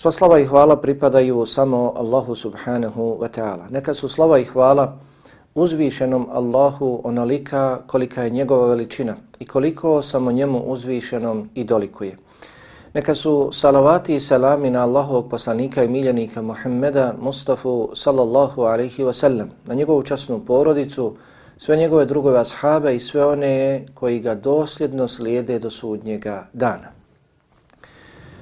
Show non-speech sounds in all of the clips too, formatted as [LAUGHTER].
Sva slava i hvala pripadaju samo Allahu subhanahu wa ta'ala. Neka su slava i hvala uzvišenom Allahu onolika kolika je njegova veličina i koliko samo njemu uzvišenom i dolikuje. Neka su salavati i salami na Allahovog poslanika i miljenika Muhammeda Mustafa sallallahu alaihi wa sallam, na njegovu časnu porodicu, sve njegove drugove ashabe i sve one koji ga dosljedno slijede do sudnjega dana.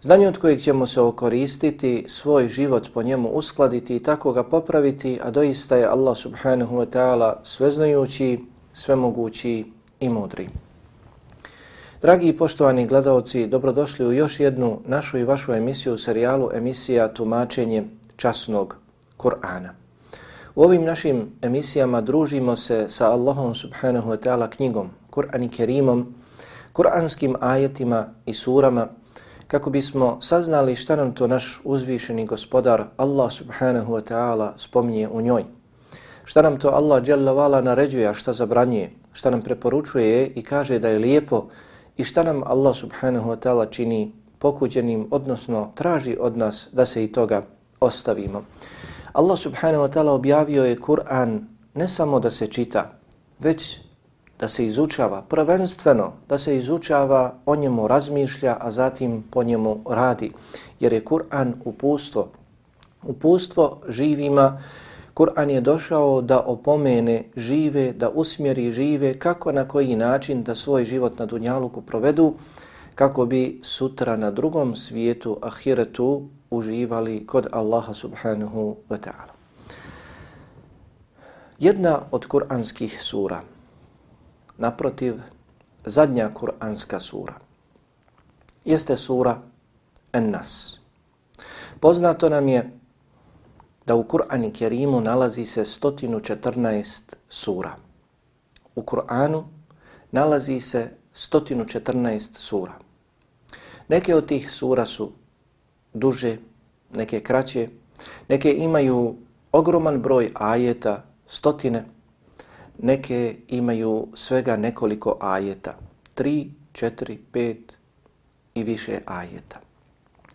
znanje od kojeg ćemo se okoristiti, svoj život po njemu uskladiti i tako ga popraviti, a doista je Allah subhanahu wa ta'ala sveznajući, svemogući i mudri. Dragi i poštovani gledalci, dobrodošli u još jednu našu i vašu emisiju u serijalu emisija Tumačenje časnog Kur'ana. U ovim našim emisijama družimo se sa Allahom subhanahu wa ta'ala knjigom, Kur'an i Kerimom, kur'anskim ajetima i surama, kako bismo saznali šta nam to naš uzvišeni gospodar Allah subhanahu wa ta'ala spominje u njoj. Šta nam to Allah jalla vala naređuje, a šta zabranjuje, šta nam preporučuje i kaže da je lijepo i šta nam Allah subhanahu wa ta'ala čini pokuđenim, odnosno traži od nas da se i toga ostavimo. Allah subhanahu wa ta'ala objavio je Kur'an ne samo da se čita, već da se izučava, prvenstveno da se izučava, o njemu razmišlja, a zatim po njemu radi. Jer je Kur'an upustvo. Upustvo živima Kur'an je došao da opomene žive, da usmjeri žive kako na koji način da svoj život na Dunjaluku provedu, kako bi sutra na drugom svijetu, ahiretu, uživali kod Allaha subhanahu wa ta'ala. Jedna od kur'anskih sura, naprotiv, zadnja kur'anska sura, jeste sura En-Nas. Poznato nam je da u Kur'ani Kerimu nalazi se 114 sura. U Kur'anu nalazi se 114 sura. Neke od tih sura su duže, neke kraće, neke imaju ogroman broj ajeta, stotine, neke imaju svega nekoliko ajeta, tri, četiri, pet i više ajeta.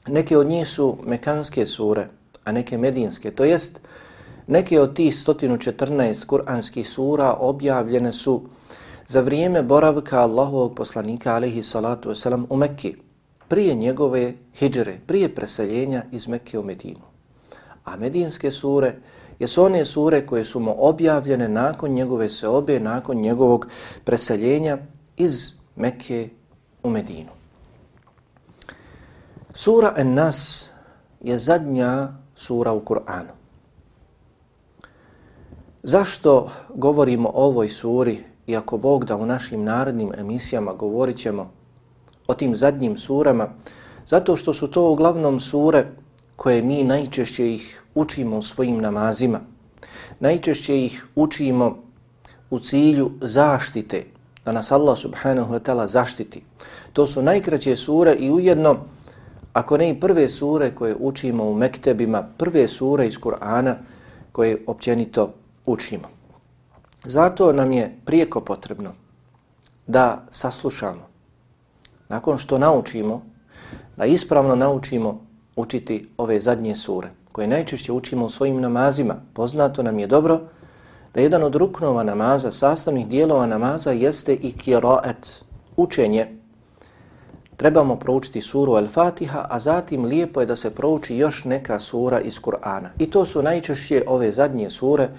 Neke od njih su mekanske sure, a neke medinske. To jest, neke od tih 114 kuranskih sura objavljene su za vrijeme boravka Allahovog poslanika alaihi salatu wasalam u Mekki, prije njegove hijđre, prije preseljenja iz Mekke u Medinu. A medinske sure jesu one sure koje su mu objavljene nakon njegove seobe, nakon njegovog preseljenja iz Mekke u Medinu. Sura En-Nas je zadnja sura u Kur'anu. Zašto govorimo o ovoj suri, iako Bog da u našim narodnim emisijama govorit ćemo o tim zadnjim surama? Zato što su to uglavnom sure koje mi najčešće ih učimo u svojim namazima. Najčešće ih učimo u cilju zaštite, da nas Allah subhanahu wa ta'ala zaštiti. To su najkraće sure i ujedno, ako ne i prve sure koje učimo u mektebima, prve sure iz Kur'ana koje općenito učimo. Zato nam je prijeko potrebno da saslušamo, nakon što naučimo, da ispravno naučimo učiti ove zadnje sure, koje najčešće učimo u svojim namazima. Poznato nam je dobro da jedan od ruknova namaza, sastavnih dijelova namaza, jeste i kiraet, učenje. Trebamo proučiti suru Al-Fatiha, a zatim lijepo je da se prouči još neka sura iz Kur'ana. I to su najčešće ove zadnje sure,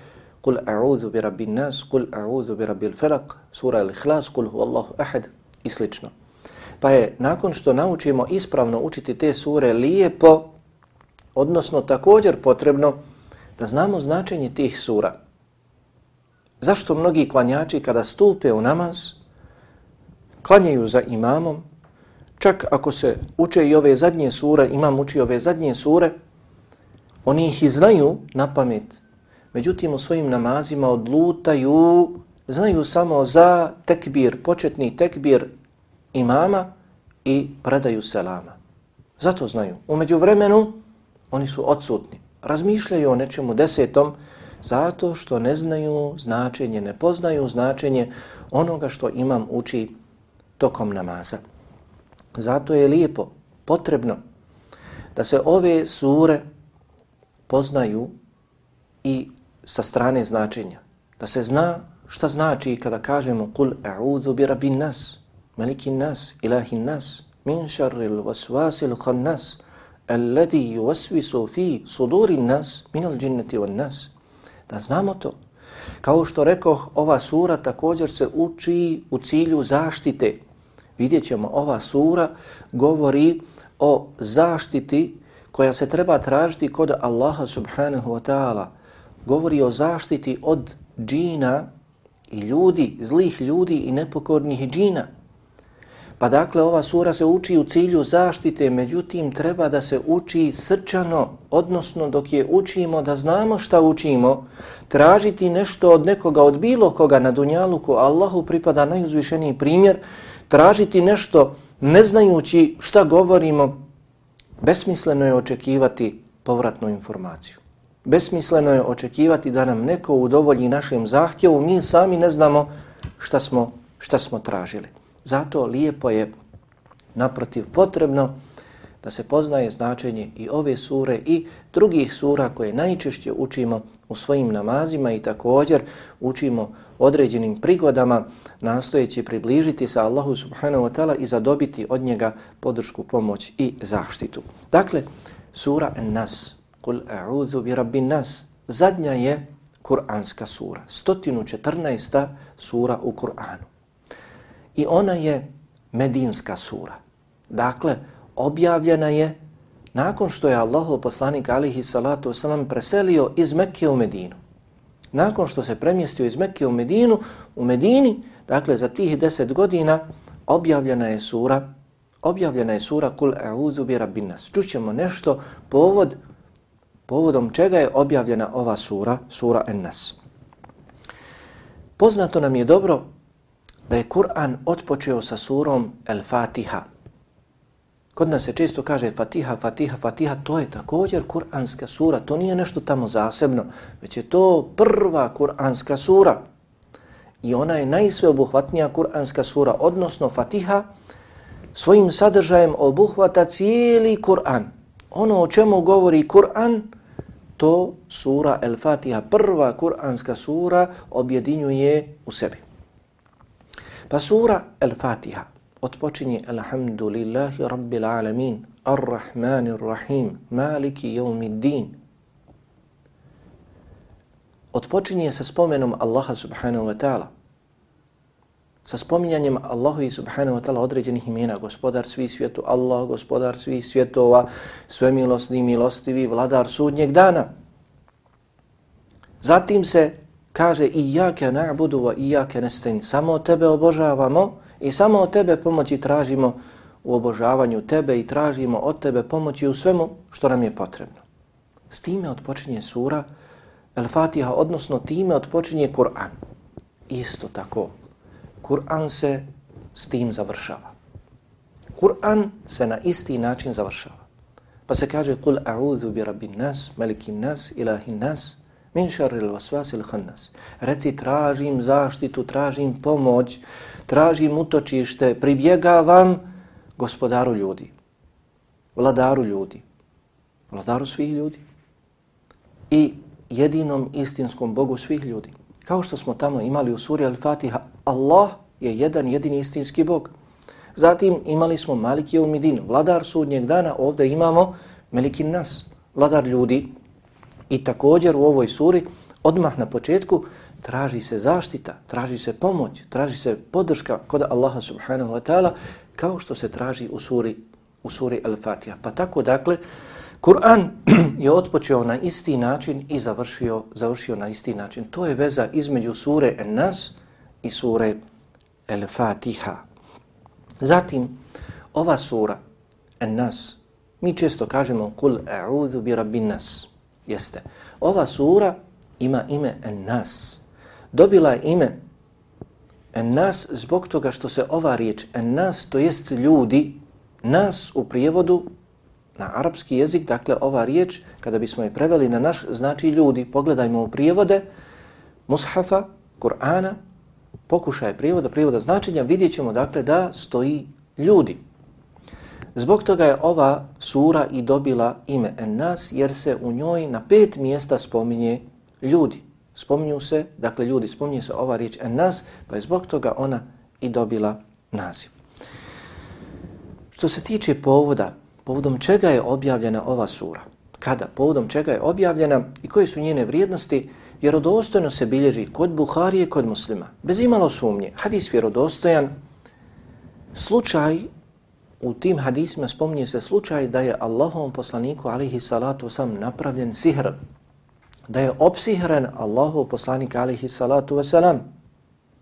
Kul a'udhu bi rabbin nas, kul a'udhu bi rabbil falaq, sura al-ikhlas, kul huwallahu ahad i slično. Pa je nakon što naučimo ispravno učiti te sure lijepo, odnosno također potrebno da znamo značenje tih sura. Zašto mnogi klanjači kada stupe u namaz, klanjaju za imamom, čak ako se uče i ove zadnje sure, imam uči ove zadnje sure, oni ih i znaju na pamet, međutim u svojim namazima odlutaju, znaju samo za tekbir, početni tekbir imama i predaju selama. Zato znaju. Umeđu vremenu oni su odsutni. Razmišljaju o nečemu desetom zato što ne znaju značenje, ne poznaju značenje onoga što imam uči tokom namaza. Zato je lijepo, potrebno da se ove sure poznaju i sa strane značenja. Da se zna šta znači kada kažemo kul a'udhu bi rabin nas, malikin nas, ilahin nas, min šarril vasvasil khannas, nas, yuswisu fi sudurin nas min al-jinnati wan nas. Da znamo to. Kao što rekoh ova sura također se uči u cilju zaštite. Vidjet ćemo, ova sura govori o zaštiti koja se treba tražiti kod Allaha subhanahu wa ta'ala govori o zaštiti od džina i ljudi, zlih ljudi i nepokornih džina. Pa dakle, ova sura se uči u cilju zaštite, međutim, treba da se uči srčano, odnosno dok je učimo, da znamo šta učimo, tražiti nešto od nekoga, od bilo koga na Dunjaluku, Allahu pripada najuzvišeniji primjer, tražiti nešto ne znajući šta govorimo, besmisleno je očekivati povratnu informaciju. Besmisleno je očekivati da nam neko udovolji našem zahtjevu, mi sami ne znamo šta smo, šta smo tražili. Zato lijepo je naprotiv potrebno da se poznaje značenje i ove sure i drugih sura koje najčešće učimo u svojim namazima i također učimo određenim prigodama nastojeći približiti sa Allahu subhanahu wa ta'ala i zadobiti od njega podršku, pomoć i zaštitu. Dakle, sura Nas, Kul a'udhu bi rabbin nas. Zadnja je Kur'anska sura. 114. sura u Kur'anu. I ona je Medinska sura. Dakle, objavljena je nakon što je Allahov poslanik alihi salatu wasalam preselio iz Mekke u Medinu. Nakon što se premjestio iz Mekke u Medinu, u Medini, dakle za tih deset godina, objavljena je sura objavljena je sura Kul e'udhu bi rabbin nas. Čućemo nešto povod povodom čega je objavljena ova sura, sura En-Nas. Poznato nam je dobro da je Kur'an otpočeo sa surom El-Fatiha. Kod nas se često kaže Fatiha, Fatiha, Fatiha, to je također kur'anska sura, to nije nešto tamo zasebno, već je to prva kur'anska sura. I ona je najsveobuhvatnija kur'anska sura, odnosno Fatiha, svojim sadržajem obuhvata cijeli Kur'an ono o čemu govori Kur'an, to sura El-Fatiha, prva kur'anska sura, objedinjuje u sebi. Pa sura El-Fatiha otpočinje Alhamdulillahi Rabbil Alamin, Ar-Rahmanir Rahim, Maliki Yawmiddin. Otpočinje sa spomenom Allaha subhanahu wa ta'ala, sa spominjanjem Allahu i subhanahu wa ta'ala određenih imena, gospodar svih svijetu, Allah, gospodar svih svjetova, svemilosni, milostivi, vladar sudnjeg dana. Zatim se kaže i jake na'budu wa i jake nestajn. Samo tebe obožavamo i samo od tebe pomoći tražimo u obožavanju tebe i tražimo od tebe pomoći u svemu što nam je potrebno. S time odpočinje sura El-Fatiha, odnosno time odpočinje Kur'an. Isto tako, Kur'an se s tim završava. Kur'an se na isti način završava. Pa se kaže Kul a'udhu bi rabbin nas, malikin nas, ilahin nas, min šarril vasvasil khannas. Reci tražim zaštitu, tražim pomoć, tražim utočište, pribjegavam gospodaru ljudi, vladaru ljudi, vladaru svih ljudi i jedinom istinskom Bogu svih ljudi. Kao što smo tamo imali u suri Al-Fatiha, Allah je jedan jedini istinski Bog. Zatim imali smo Malikije u Midinu, vladar sudnjeg dana, ovdje imamo Melikin Nas, vladar ljudi. I također u ovoj suri, odmah na početku, traži se zaštita, traži se pomoć, traži se podrška kod Allaha subhanahu wa ta'ala, kao što se traži u suri, u suri Al-Fatiha. Pa tako, dakle, Kur'an [CLEARS THROAT] je otpočeo na isti način i završio, završio na isti način. To je veza između sure En-Nas i sure Al-Fatiha. Zatim, ova sura, En-Nas, mi često kažemo kul a'udhu bi rabbin nas. Jeste. Ova sura ima ime En-Nas. Dobila je ime En-Nas zbog toga što se ova riječ En-Nas, to jest ljudi, nas u prijevodu na arapski jezik, dakle ova riječ, kada bismo je preveli na naš, znači ljudi. Pogledajmo u prijevode Mushafa, Kur'ana, pokušaj prijevoda, prijevoda značenja, vidjet ćemo dakle da stoji ljudi. Zbog toga je ova sura i dobila ime Ennas jer se u njoj na pet mjesta spominje ljudi. Spominju se, dakle ljudi, spominje se ova riječ Ennas pa je zbog toga ona i dobila naziv. Što se tiče povoda, povodom čega je objavljena ova sura? Kada? Povodom čega je objavljena i koje su njene vrijednosti? Vjerodostojno se bilježi kod Buharije, kod muslima. Bez imalo sumnje. Hadis vjerodostojan. Slučaj, u tim hadisima spominje se slučaj da je Allahovom poslaniku, alihi salatu sam, napravljen sihr. Da je opsihren Allahov poslanik, alihi salatu wasalam.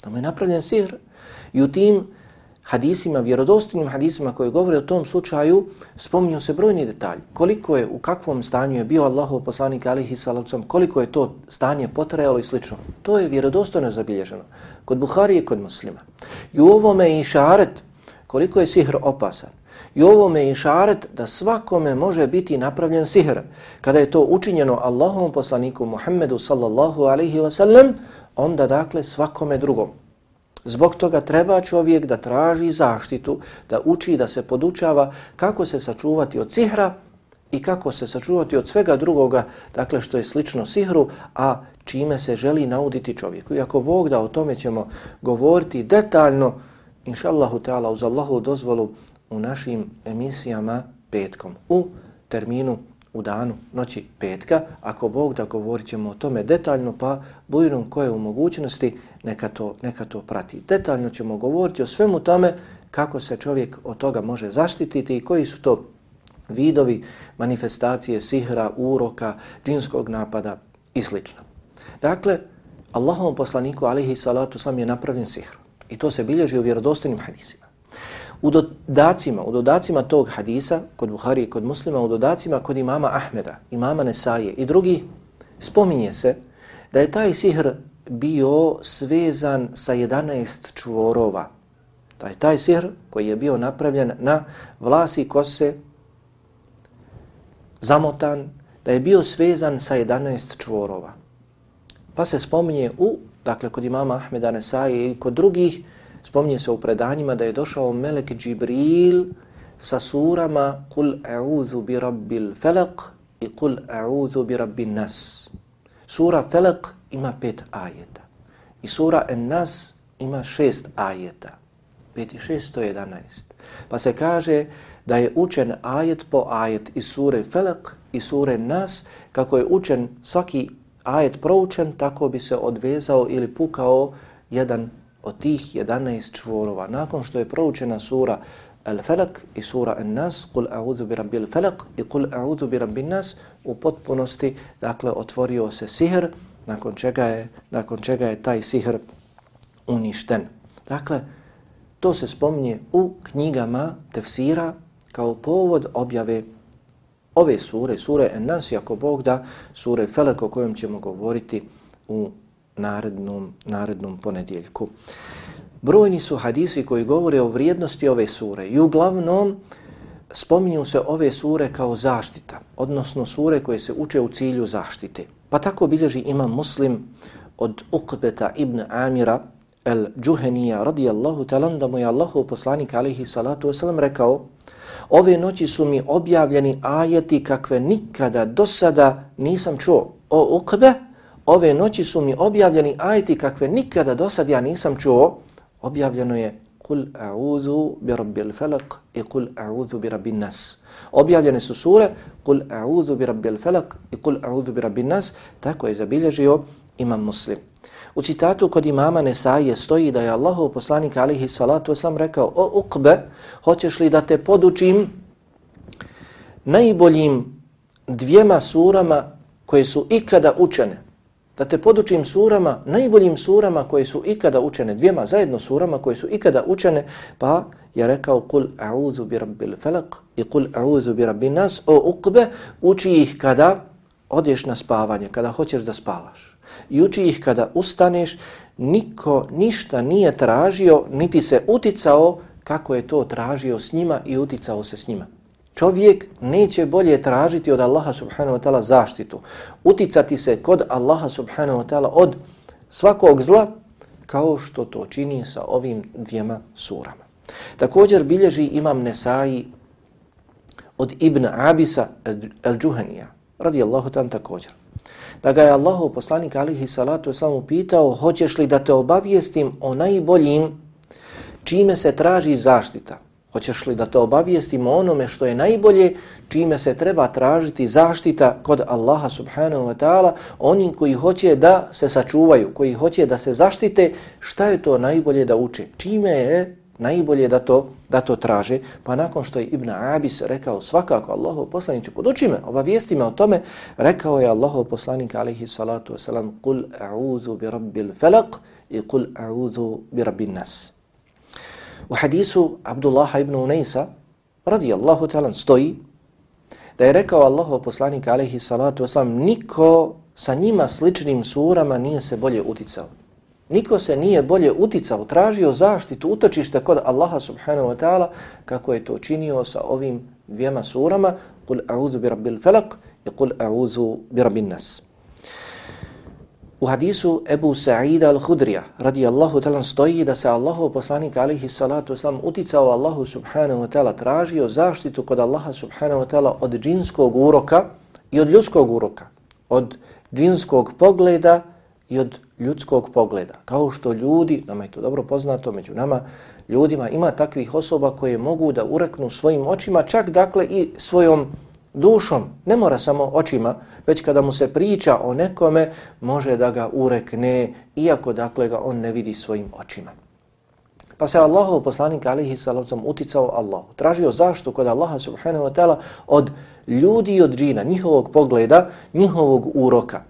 Da mu je napravljen sihr. I u tim hadisima, vjerodostojnim hadisima koji govore o tom slučaju, spominju se brojni detalji. Koliko je, u kakvom stanju je bio Allahov poslanik alihi salacom, koliko je to stanje potrajalo i slično. To je vjerodostojno zabilježeno. Kod Buhari i kod muslima. I u ovome je šaret koliko je sihr opasan. I ovome je šaret da svakome može biti napravljen sihr. Kada je to učinjeno Allahovom poslaniku Muhammedu sallallahu alaihi wasallam, onda dakle svakome drugom. Zbog toga treba čovjek da traži zaštitu, da uči, da se podučava kako se sačuvati od sihra i kako se sačuvati od svega drugoga, dakle što je slično sihru, a čime se želi nauditi čovjeku. I ako Bog da o tome ćemo govoriti detaljno, inša Allahu ta'ala, uz Allahu dozvolu u našim emisijama petkom, u terminu u danu, noći petka. Ako Bog da govorit ćemo o tome detaljno, pa bujinom koje je u mogućnosti, neka to, neka to prati. Detaljno ćemo govoriti o svemu tome kako se čovjek od toga može zaštititi i koji su to vidovi manifestacije sihra, uroka, džinskog napada i sl. Dakle, Allahovom poslaniku, alihi salatu, sam je napravljen sihr. I to se bilježi u vjerodostojnim hadisima. U dodacima, u dodacima tog hadisa, kod Buhari i kod muslima, u dodacima kod imama Ahmeda, imama Nesaje i drugi, spominje se da je taj sihr bio svezan sa 11 čvorova. Da je taj sihr koji je bio napravljen na vlasi kose, zamotan, da je bio svezan sa 11 čvorova. Pa se spominje u, dakle, kod imama Ahmeda Nesaje i kod drugih, Spominje se u predanjima da je došao Melek Džibril sa surama Kul a'udhu bi rabbil felak i Kul a'udhu bi rabbin nas. Sura Felak ima pet ajeta. I sura En Nas ima šest ajeta. Pet i šest, to je jedanaest. Pa se kaže da je učen ajet po ajet iz sure Felak i sure Nas, kako je učen svaki ajet proučen, tako bi se odvezao ili pukao jedan od tih 11 čvorova, nakon što je proučena sura Al-Falak i sura An-Nas, Kul a'udhu bi rabbil falak i Kul a'udhu bi rabbin nas, u potpunosti, dakle, otvorio se sihr, nakon čega je, nakon čega je taj sihr uništen. Dakle, To se spominje u knjigama tefsira kao povod objave ove sure, sure Enas, ako Bog da, sure Felek o kojem ćemo govoriti u narednom, narednom ponedjeljku. Brojni su hadisi koji govore o vrijednosti ove sure i uglavnom spominju se ove sure kao zaštita, odnosno sure koje se uče u cilju zaštite. Pa tako bilježi ima muslim od Uqbeta ibn Amira el-đuhenija radijallahu talan da mu je Allahu poslanik alihi salatu wasalam rekao ove noći su mi objavljeni ajeti kakve nikada do sada nisam čuo. O Ukbe, ove noći su mi objavljeni ajeti kakve nikada do sada ja nisam čuo. Objavljeno je Kul a'udhu bi rabbil falak i kul a'udhu bi rabbin nas. Objavljene su sure Kul a'udhu bi rabbil falak i kul a'udhu bi rabbin nas. Tako je zabilježio imam muslim. U citatu kod imama Nesaije stoji da je Allahov poslanik alihi salatu sam rekao O ukbe, hoćeš li da te podučim najboljim dvijema surama koje su ikada učene? Da te podučim surama, najboljim surama koje su ikada učene, dvijema zajedno surama koje su ikada učene, pa je rekao kul a'udhu bi rabbil falak i kul a'udhu bi rabbin nas. O ukbe, uči ih kada odješ na spavanje, kada hoćeš da spavaš i uči ih kada ustaneš, niko ništa nije tražio, niti se uticao kako je to tražio s njima i uticao se s njima. Čovjek neće bolje tražiti od Allaha subhanahu wa ta'ala zaštitu, uticati se kod Allaha subhanahu wa ta'ala od svakog zla, kao što to čini sa ovim dvijema surama. Također bilježi imam Nesai od Ibn Abisa al-Džuhanija, radijallahu ta'ala također da ga je Allahu poslanik alihi salatu samo pitao hoćeš li da te obavijestim o najboljim čime se traži zaštita. Hoćeš li da te obavijestim o onome što je najbolje čime se treba tražiti zaštita kod Allaha subhanahu wa ta'ala oni koji hoće da se sačuvaju, koji hoće da se zaštite, šta je to najbolje da uče? Čime je najbolje da to da to traže, pa nakon što je Ibn Abis rekao svakako Allahov poslaniče, poduči me, obavijesti me o tome, rekao je Allahov poslanik alaihi salatu wasalam, kul a'udhu bi rabbil felak i kul a'udhu bi rabbin nas. U hadisu Abdullaha ibn Unaysa, radijallahu ta'ala, stoji da je rekao Allahov poslanik alaihi salatu wasalam, niko sa njima sličnim surama nije se bolje uticao. Niko se nije bolje uticao, tražio zaštitu, utočište kod Allaha subhanahu wa ta'ala kako je to činio sa ovim dvijema surama Kul a'udhu bi rabbil falaq i Kul a'udhu bi rabbin nas. U hadisu Ebu Sa'ida al-Hudrija radijallahu ta'ala stoji da se Allahu poslanik alihi salatu wasalam uticao Allahu subhanahu wa ta'ala tražio zaštitu kod Allaha subhanahu wa ta'ala od džinskog uroka i od ljudskog uroka, od džinskog pogleda i od ljudskog pogleda. Kao što ljudi, nama je to dobro poznato među nama, ljudima ima takvih osoba koje mogu da ureknu svojim očima, čak dakle i svojom dušom. Ne mora samo očima, već kada mu se priča o nekome, može da ga urekne, iako dakle ga on ne vidi svojim očima. Pa se Allahov poslanik alihi salavcom uticao Allah, Tražio zaštu kod Allaha subhanahu wa ta'ala od ljudi i od džina, njihovog pogleda, njihovog uroka.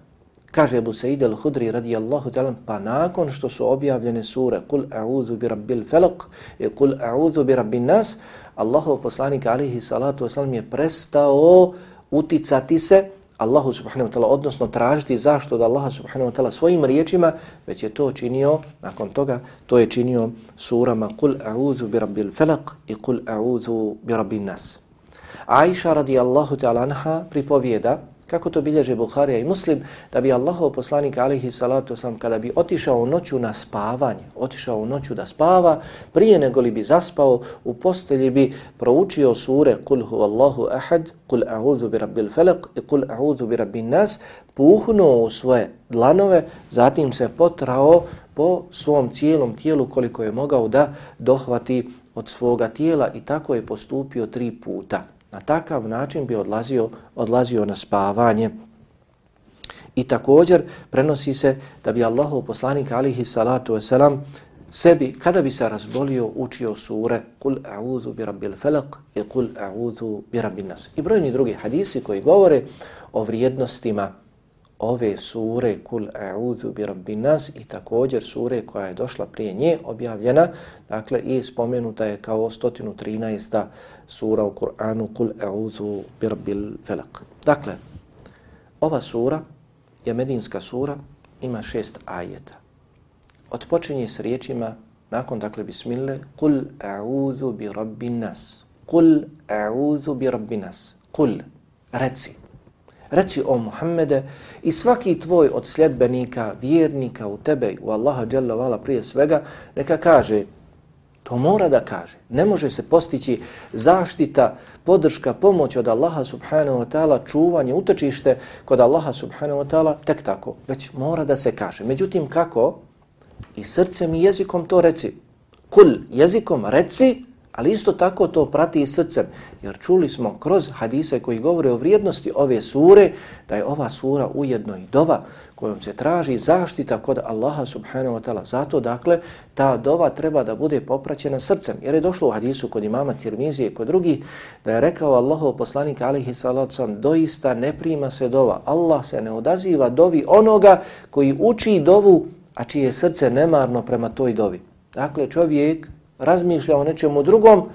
Kaže Abu Sa'id al-Hudri radijallahu ta'ala, pa nakon što su objavljene sure Kul a'udhu bi rabbil falaq i Kul a'udhu bi rabbin nas, Allahov poslanik alihi salatu wasalam je prestao uticati se Allahu subhanahu wa ta'ala, odnosno tražiti zašto da Allaha subhanahu wa ta'ala svojim riječima, već je to činio, nakon toga, to je činio surama Kul a'udhu bi rabbil falaq i Kul a'udhu bi rabbin nas. Aisha radijallahu ta'ala anha pripovijeda Kako to bilježe Buharija i Muslim, da bi Allahov poslanik alihi salatu sam kada bi otišao noću na spavanje, otišao u noću da spava, prije nego li bi zaspao, u postelji bi proučio sure Kul hu Allahu ahad, Kul a'udhu bi rabbil felak i Kul a'udhu bi rabbin nas, puhnuo u svoje dlanove, zatim se potrao po svom cijelom tijelu koliko je mogao da dohvati od svoga tijela i tako je postupio tri puta. Na takav način bi odlazio, odlazio na spavanje. I također prenosi se da bi Allahov poslanik alihi salatu wasalam sebi, kada bi se razbolio, učio sure Kul a'udhu bi rabbil felak i Kul a'udhu bi rabbin nas. I brojni drugi hadisi koji govore o vrijednostima ove sure Kul a'udhu bi rabbin nas i također sure koja je došla prije nje objavljena, dakle i spomenuta je kao 113. sura u Kur'anu Kul a'udhu bi rabbil felak. Dakle, ova sura je medinska sura, ima šest ajeta. Otpočinje s riječima, nakon dakle bismillah, Kul a'udhu bi rabbin nas. Kul a'udhu bi rabbin nas. Kul, reci. Reci o Muhammede i svaki tvoj od sljedbenika, vjernika u tebe, u Allaha dželle vala prije svega, neka kaže, to mora da kaže. Ne može se postići zaštita, podrška, pomoć od Allaha subhanahu wa ta'ala, čuvanje, utočište kod Allaha subhanahu wa ta'ala, tek tako. Već mora da se kaže. Međutim, kako? I srcem i jezikom to reci. Kul, jezikom reci, Ali isto tako to prati i srcem, jer čuli smo kroz hadise koji govore o vrijednosti ove sure, da je ova sura ujedno i dova kojom se traži zaštita kod Allaha subhanahu wa ta'ala. Zato, dakle, ta dova treba da bude popraćena srcem, jer je došlo u hadisu kod imama Tirmizije i kod drugih, da je rekao Allahov poslanik alihi salatu doista ne prima se dova. Allah se ne odaziva dovi onoga koji uči dovu, a čije srce nemarno prema toj dovi. Dakle, čovjek razmišlja o nečemu drugom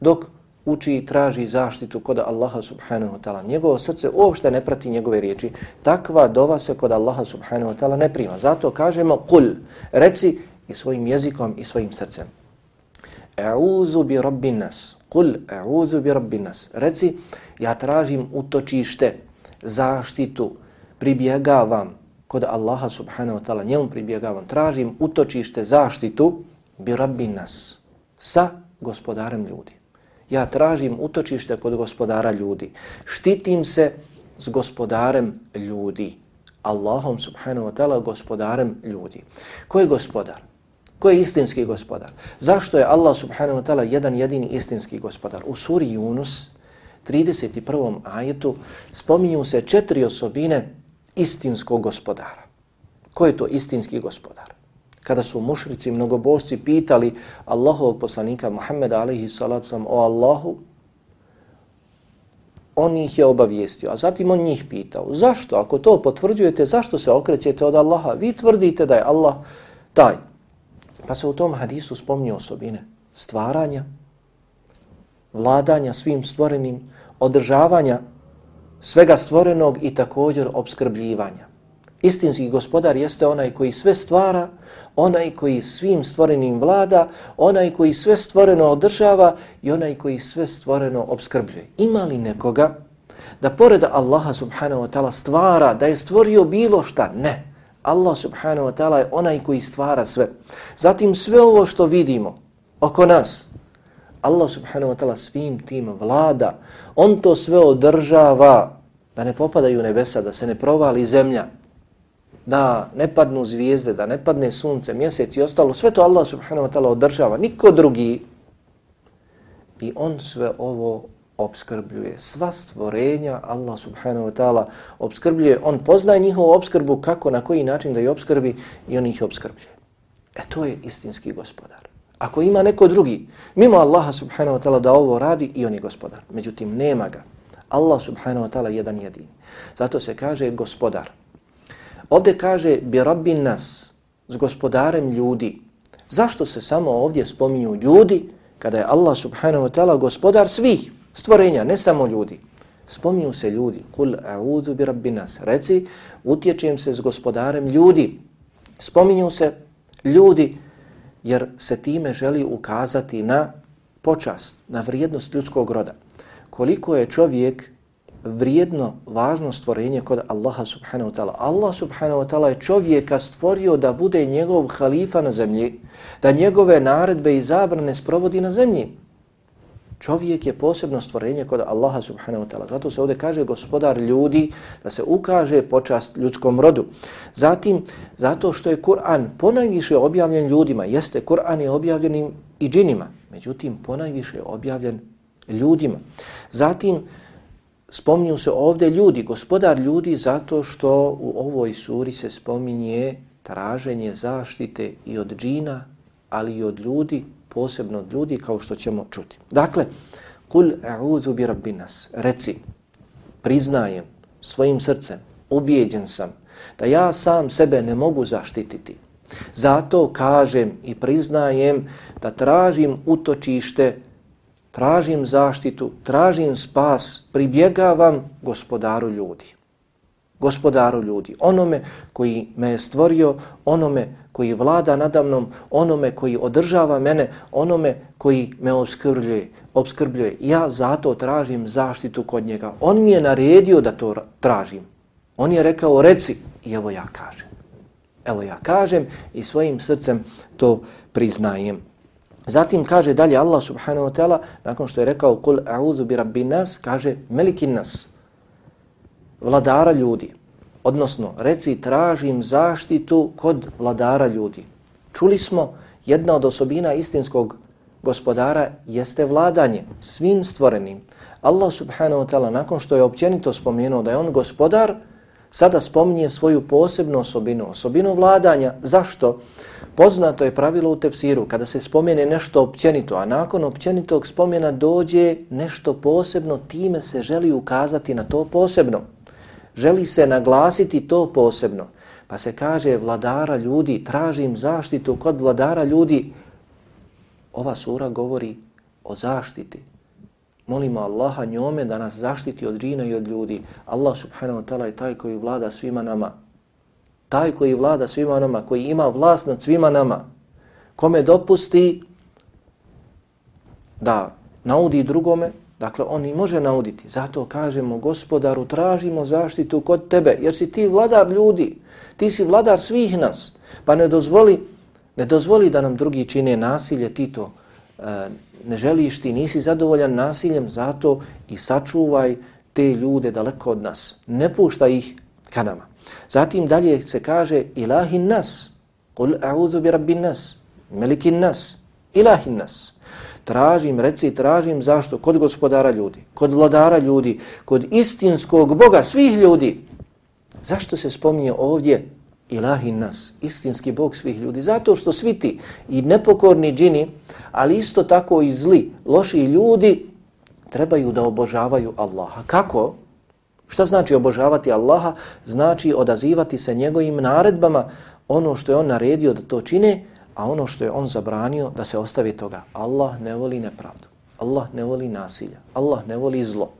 dok uči i traži zaštitu kod Allaha subhanahu wa ta'ala. Njegovo srce uopšte ne prati njegove riječi. Takva dova se kod Allaha subhanahu wa ta'ala ne prima. Zato kažemo kul, reci i svojim jezikom i svojim srcem. E'uzu bi rabbin nas. Kul, e'uzu bi rabbin nas. Reci, ja tražim utočište, zaštitu, pribjegavam kod Allaha subhanahu wa ta'ala. Njemu pribjegavam, tražim utočište, zaštitu bi rabbin nas sa gospodarem ljudi. Ja tražim utočište kod gospodara ljudi. Štitim se s gospodarem ljudi. Allahom subhanahu wa ta'ala gospodarem ljudi. Ko je gospodar? Ko je istinski gospodar? Zašto je Allah subhanahu wa ta'ala jedan jedini istinski gospodar? U suri Yunus, 31. ajetu, spominju se četiri osobine istinskog gospodara. Ko je to istinski gospodar? Kada su mušrici, mnogobožci pitali Allahovog poslanika Muhammeda alaihi salatu sam o Allahu, on ih je obavijestio, a zatim on njih pitao, zašto, ako to potvrđujete, zašto se okrećete od Allaha? Vi tvrdite da je Allah taj. Pa se u tom hadisu spomnio osobine stvaranja, vladanja svim stvorenim, održavanja svega stvorenog i također obskrbljivanja. Istinski gospodar jeste onaj koji sve stvara, onaj koji svim stvorenim vlada, onaj koji sve stvoreno održava i onaj koji sve stvoreno obskrbljuje. Ima li nekoga da pored Allaha subhanahu wa ta'ala stvara, da je stvorio bilo šta? Ne. Allah subhanahu wa ta'ala je onaj koji stvara sve. Zatim sve ovo što vidimo oko nas, Allah subhanahu wa ta'ala svim tim vlada, on to sve održava da ne popadaju nebesa, da se ne provali zemlja, da ne padnu zvijezde, da ne padne sunce, mjesec i ostalo, sve to Allah subhanahu wa ta'ala održava, niko drugi. I on sve ovo obskrbljuje. Sva stvorenja Allah subhanahu wa ta'ala obskrbljuje. On poznaje njihovu obskrbu kako, na koji način da je obskrbi i on ih obskrbljuje. E to je istinski gospodar. Ako ima neko drugi, mimo Allaha subhanahu wa ta'ala da ovo radi, i on je gospodar. Međutim, nema ga. Allah subhanahu wa ta'ala jedan jedini. Zato se kaže gospodar. Ovdje kaže bi rabbin nas s gospodarem ljudi. Zašto se samo ovdje spominju ljudi kada je Allah subhanahu wa ta'ala gospodar svih stvorenja, ne samo ljudi. Spominju se ljudi. Kul a'udhu bi rabbin nas. Reci, utječem se s gospodarem ljudi. Spominju se ljudi jer se time želi ukazati na počast, na vrijednost ljudskog roda. Koliko je čovjek vrijedno, važno stvorenje kod Allaha subhanahu wa ta'ala. Allah subhanahu wa ta'ala je čovjeka stvorio da bude njegov halifa na zemlji, da njegove naredbe i zabrane sprovodi na zemlji. Čovjek je posebno stvorenje kod Allaha subhanahu wa ta'ala. Zato se ovdje kaže gospodar ljudi da se ukaže počast ljudskom rodu. Zatim, zato što je Kur'an ponajviše objavljen ljudima, jeste Kur'an je objavljen i džinima, međutim ponajviše je objavljen ljudima. Zatim, spominju se ovdje ljudi, gospodar ljudi, zato što u ovoj suri se spominje traženje zaštite i od džina, ali i od ljudi, posebno od ljudi, kao što ćemo čuti. Dakle, kul a'udhu bi rabbinas, reci, priznajem svojim srcem, ubijeđen sam da ja sam sebe ne mogu zaštititi. Zato kažem i priznajem da tražim utočište, tražim zaštitu, tražim spas, pribjegavam gospodaru ljudi gospodaru ljudi, onome koji me je stvorio, onome koji vlada nadamnom, onome koji održava mene, onome koji me obskrbljuje. obskrbljuje. Ja zato tražim zaštitu kod njega. On mi je naredio da to tražim. On je rekao, reci, i evo ja kažem. Evo ja kažem i svojim srcem to priznajem. Zatim kaže dalje Allah subhanahu wa ta'ala, nakon što je rekao, kul a'udhu bi rabbi nas, kaže, melikin nas vladara ljudi. Odnosno, reci, tražim zaštitu kod vladara ljudi. Čuli smo, jedna od osobina istinskog gospodara jeste vladanje svim stvorenim. Allah subhanahu wa ta'ala, nakon što je općenito spomenuo da je on gospodar, sada spominje svoju posebnu osobinu, osobinu vladanja. Zašto? Poznato je pravilo u tefsiru, kada se spomene nešto općenito, a nakon općenitog spomena dođe nešto posebno, time se želi ukazati na to posebno želi se naglasiti to posebno. Pa se kaže vladara ljudi, tražim zaštitu kod vladara ljudi. Ova sura govori o zaštiti. Molimo Allaha njome da nas zaštiti od džina i od ljudi. Allah subhanahu wa ta'ala je taj koji vlada svima nama. Taj koji vlada svima nama, koji ima vlast nad svima nama. Kome dopusti da naudi drugome, Dakle, on i može nauditi. Zato kažemo, gospodaru, tražimo zaštitu kod tebe, jer si ti vladar ljudi, ti si vladar svih nas, pa ne dozvoli, ne dozvoli da nam drugi čine nasilje, ti to e, eh, ne želiš, ti nisi zadovoljan nasiljem, zato i sačuvaj te ljude daleko od nas. Ne pušta ih ka nama. Zatim dalje se kaže, ilahin nas, kul a'udhu bi rabbin nas, melikin nas, ilahin nas tražim, reci, tražim zašto? Kod gospodara ljudi, kod vladara ljudi, kod istinskog Boga, svih ljudi. Zašto se spominje ovdje ilahi nas, istinski Bog svih ljudi? Zato što svi ti i nepokorni džini, ali isto tako i zli, loši ljudi, trebaju da obožavaju Allaha. Kako? Šta znači obožavati Allaha? Znači odazivati se njegovim naredbama, ono što je on naredio da to čine, a ono što je on zabranio da se ostavi toga. Allah ne voli nepravdu. Allah ne voli nasilje. Allah ne voli zlo.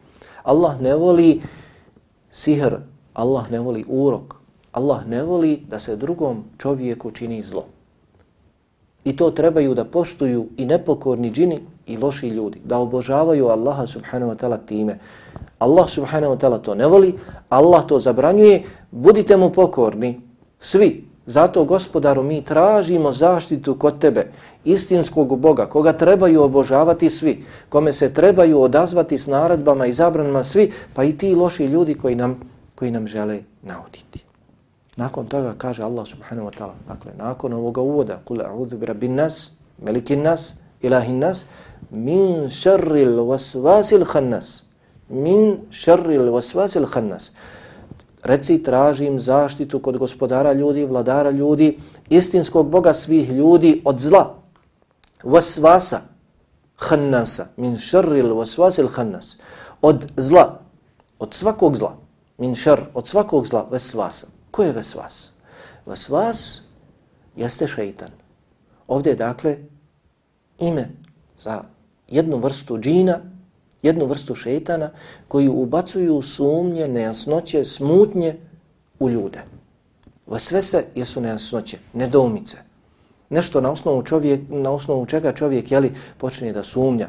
Allah ne voli sihr. Allah ne voli urok. Allah ne voli da se drugom čovjeku čini zlo. I to trebaju da poštuju i nepokorni džini i loši ljudi. Da obožavaju Allaha subhanahu wa ta'ala time. Allah subhanahu wa ta'ala to ne voli. Allah to zabranjuje. Budite mu pokorni. Svi. Zato, gospodaru, mi tražimo zaštitu kod tebe, istinskog Boga, koga trebaju obožavati svi, kome se trebaju odazvati s naredbama i zabranima svi, pa i ti loši ljudi koji nam, koji nam žele nauditi. Nakon toga kaže Allah subhanahu wa ta'ala, dakle, nakon ovoga uvoda, kule a'udhu bi rabbin nas, melikin nas, ilahin nas, min šarril wasvasil khannas, min šarril wasvasil khannas, reci tražim zaštitu kod gospodara ljudi, vladara ljudi, istinskog Boga svih ljudi od zla. Vasvasa, hannasa, min šarril vasvasil hannas. Od zla, od svakog zla, min šar, od svakog zla, vasvasa. Ko je vesvas? Vesvas jeste šeitan. Ovdje je dakle ime za jednu vrstu džina jednu vrstu šeitana koji ubacuju sumnje, nejasnoće, smutnje u ljude. Vesvese jesu nejasnoće, nedoumice. Nešto na osnovu, čovjek, na osnovu čega čovjek jeli, počne da sumnja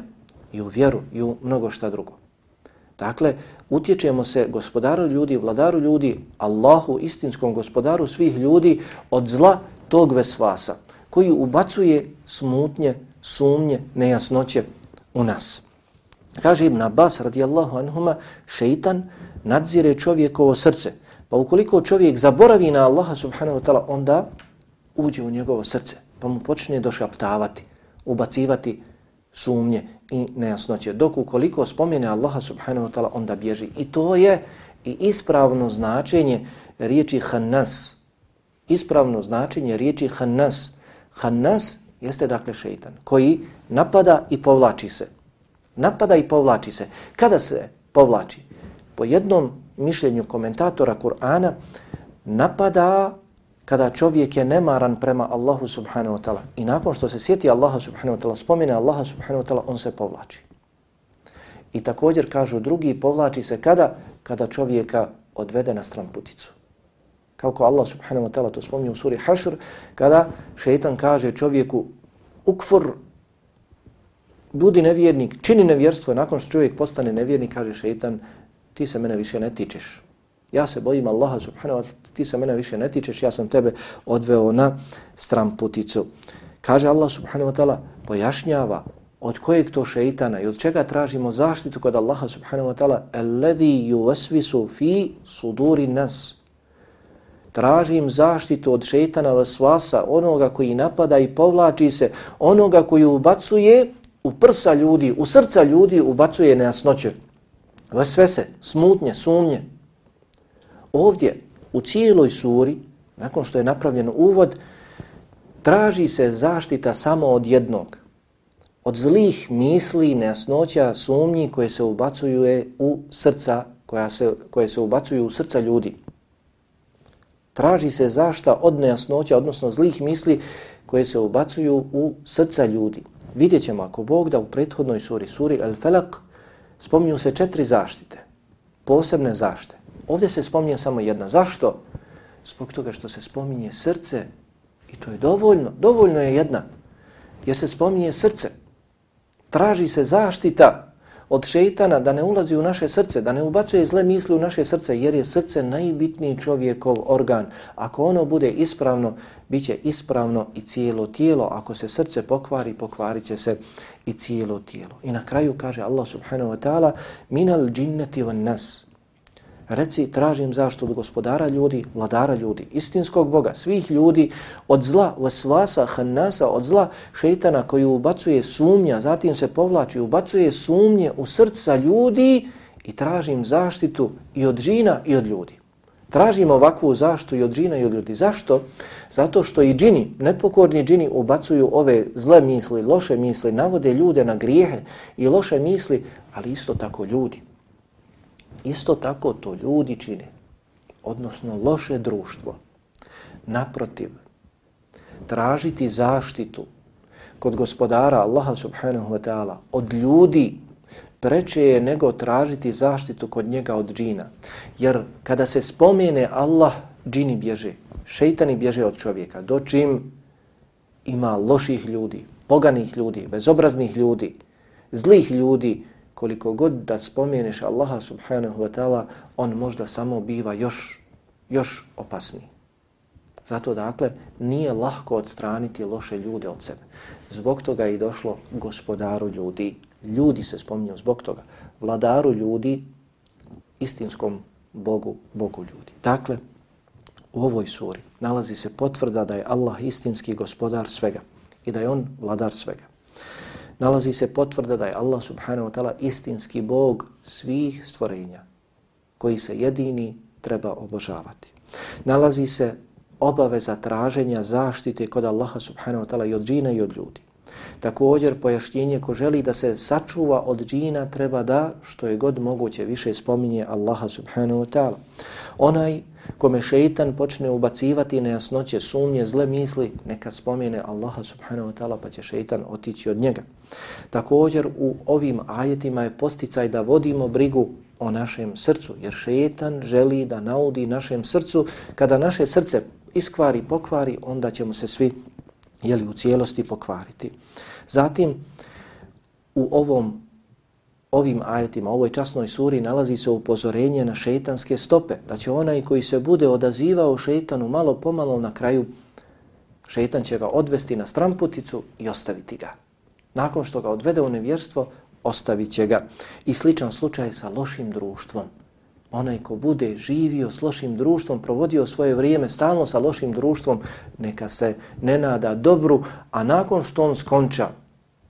i u vjeru i u mnogo šta drugo. Dakle, utječemo se gospodaru ljudi, vladaru ljudi, Allahu, istinskom gospodaru svih ljudi od zla tog vesvasa koji ubacuje smutnje, sumnje, nejasnoće u nas. Kaže Ibn Abbas radijallahu anhuma, šeitan nadzire čovjekovo srce. Pa ukoliko čovjek zaboravi na Allaha subhanahu wa ta'ala, onda uđe u njegovo srce, pa mu počne došaptavati, ubacivati sumnje i nejasnoće. Znači, dok ukoliko spomene Allaha subhanahu wa ta'ala, onda bježi. I to je i ispravno značenje riječi hannas. Ispravno značenje riječi hannas. Hannas jeste dakle šeitan koji napada i povlači se napada i povlači se. Kada se povlači? Po jednom mišljenju komentatora Kur'ana, napada kada čovjek je nemaran prema Allahu subhanahu wa ta'ala i nakon što se sjeti Allaha subhanahu wa ta'ala, spomine Allaha subhanahu wa ta'ala, on se povlači. I također kažu drugi, povlači se kada? Kada čovjeka odvede na stran puticu. Kako Allah subhanahu wa ta'ala to spominje u suri Hašr, kada šeitan kaže čovjeku ukfur, budi nevjernik, čini nevjerstvo, nakon što čovjek postane nevjernik, kaže šeitan, ti se mene više ne tičeš. Ja se bojim Allaha subhanahu wa ta'ala, ti se mene više ne tičeš, ja sam tebe odveo na stran puticu. Kaže Allah subhanahu wa ta'ala, pojašnjava od kojeg to šeitana i od čega tražimo zaštitu kod Allaha subhanahu wa ta'ala, alladhi yuwaswisu fi suduri nas. Tražim zaštitu od šeitana vasvasa, onoga koji napada i povlači se, onoga koji ubacuje u prsa ljudi, u srca ljudi ubacuje nejasnoće. Vesvese, smutnje, sumnje. Ovdje, u cijeloj suri, nakon što je napravljen uvod, traži se zaštita samo od jednog. Od zlih misli, nejasnoća, sumnji koje se ubacuju u srca, koja se, koje se ubacuju u srca ljudi. Traži se zašta od nejasnoća, odnosno zlih misli koje se ubacuju u srca ljudi. Vidjet ćemo ako Bog da u prethodnoj suri, suri El Felak, spominju se četiri zaštite, posebne zaštite. Ovdje se spominje samo jedna. Zašto? Zbog toga što se spominje srce i to je dovoljno. Dovoljno je jedna. Jer se spominje srce. Traži se zaštita od šeitana da ne ulazi u naše srce, da ne ubacuje zle misli u naše srce, jer je srce najbitniji čovjekov organ. Ako ono bude ispravno, bit će ispravno i cijelo tijelo. Ako se srce pokvari, pokvarit će se i cijelo tijelo. I na kraju kaže Allah subhanahu wa ta'ala minal džinneti van nas. Reci, tražim zašto od gospodara ljudi, vladara ljudi, istinskog Boga, svih ljudi, od zla, vasvasa, hannasa, od zla šeitana koji ubacuje sumnja, zatim se povlači, ubacuje sumnje u srca ljudi i tražim zaštitu i od džina i od ljudi. Tražim ovakvu zaštitu i od džina i od ljudi. Zašto? Zato što i džini, nepokorni džini ubacuju ove zle misli, loše misli, navode ljude na grijehe i loše misli, ali isto tako ljudi. Isto tako to ljudi čine, odnosno loše društvo. Naprotiv, tražiti zaštitu kod gospodara Allaha subhanahu wa ta'ala od ljudi preče je nego tražiti zaštitu kod njega od džina. Jer kada se spomene Allah, džini bježe, šeitani bježe od čovjeka. Do čim ima loših ljudi, poganih ljudi, bezobraznih ljudi, zlih ljudi, koliko god da spomeneš Allaha subhanahu wa ta'ala, on možda samo biva još, još opasniji. Zato dakle, nije lahko odstraniti loše ljude od sebe. Zbog toga je i došlo gospodaru ljudi. Ljudi se spominju zbog toga. Vladaru ljudi, istinskom Bogu, Bogu ljudi. Dakle, u ovoj suri nalazi se potvrda da je Allah istinski gospodar svega i da je on vladar svega nalazi se potvrda da je Allah subhanahu wa ta'ala istinski Bog svih stvorenja koji se jedini treba obožavati. Nalazi se obaveza traženja zaštite kod Allaha subhanahu wa ta'ala i od džina i od ljudi. Također pojašnjenje ko želi da se sačuva od džina treba da što je god moguće više spominje Allaha subhanahu wa ta'ala. Onaj kome šeitan počne ubacivati nejasnoće, sumnje, zle misli, neka spomene Allaha subhanahu wa ta'ala pa će šeitan otići od njega. Također u ovim ajetima je posticaj da vodimo brigu o našem srcu, jer šeitan želi da naudi našem srcu. Kada naše srce iskvari, pokvari, onda ćemo se svi jeli, u cijelosti pokvariti. Zatim, u ovom ovim ajetima, ovoj časnoj suri nalazi se upozorenje na šetanske stope, da će onaj koji se bude odazivao šetanu malo pomalo na kraju, šetan će ga odvesti na stramputicu i ostaviti ga. Nakon što ga odvede u nevjerstvo, ostavit će ga. I sličan slučaj sa lošim društvom. Onaj ko bude živio s lošim društvom, provodio svoje vrijeme stalno sa lošim društvom, neka se ne nada dobru, a nakon što on skonča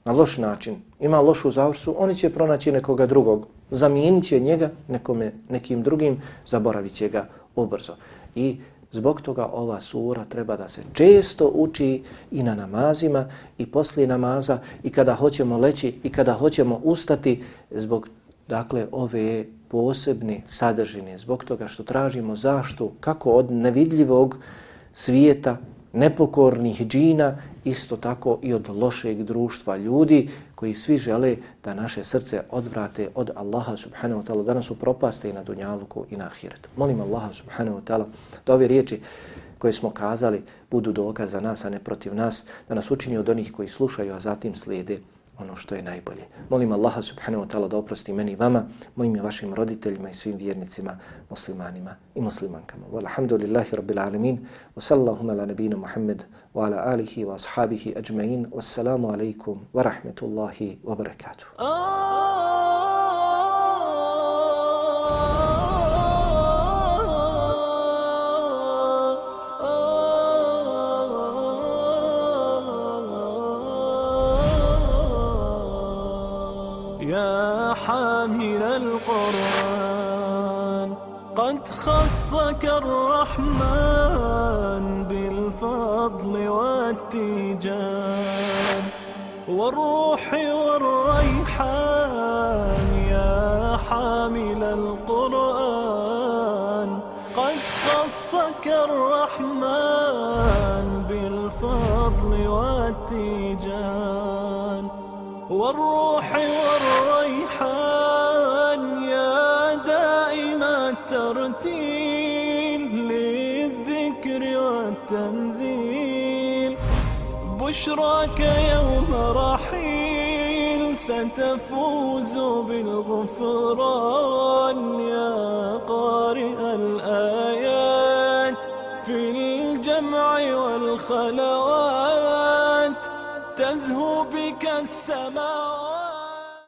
na loš način, ima lošu zavrsu, oni će pronaći nekoga drugog, zamijenit će njega nekome, nekim drugim, zaboravit će ga ubrzo. I zbog toga ova sura treba da se često uči i na namazima i poslije namaza i kada hoćemo leći i kada hoćemo ustati zbog dakle, ove posebne sadržine, zbog toga što tražimo zašto, kako od nevidljivog svijeta, nepokornih džina, isto tako i od lošeg društva ljudi koji svi žele da naše srce odvrate od Allaha subhanahu wa ta'ala, da nas upropaste i na dunjaluku i na ahiretu. Molim Allaha subhanahu wa ta'ala da ove riječi koje smo kazali budu dokaz za nas, a ne protiv nas, da nas učini od onih koji slušaju, a zatim slijede ono što je najbolje. Molim Allaha subhanahu wa ta'ala da oprosti meni i vama, mojim i vašim roditeljima i svim vjernicima, muslimanima i muslimankama. Walhamdulillahi rabbil alamin, wa sallahu ala nabina Muhammad, wa ala alihi wa ashabihi ajma'in, wassalamu alaikum wa rahmetullahi wa barakatuh. Ah! بشراك يوم رحيل ستفوز بالغفران يا قارئ الآيات في الجمع والخلوات تزهو بك السماوات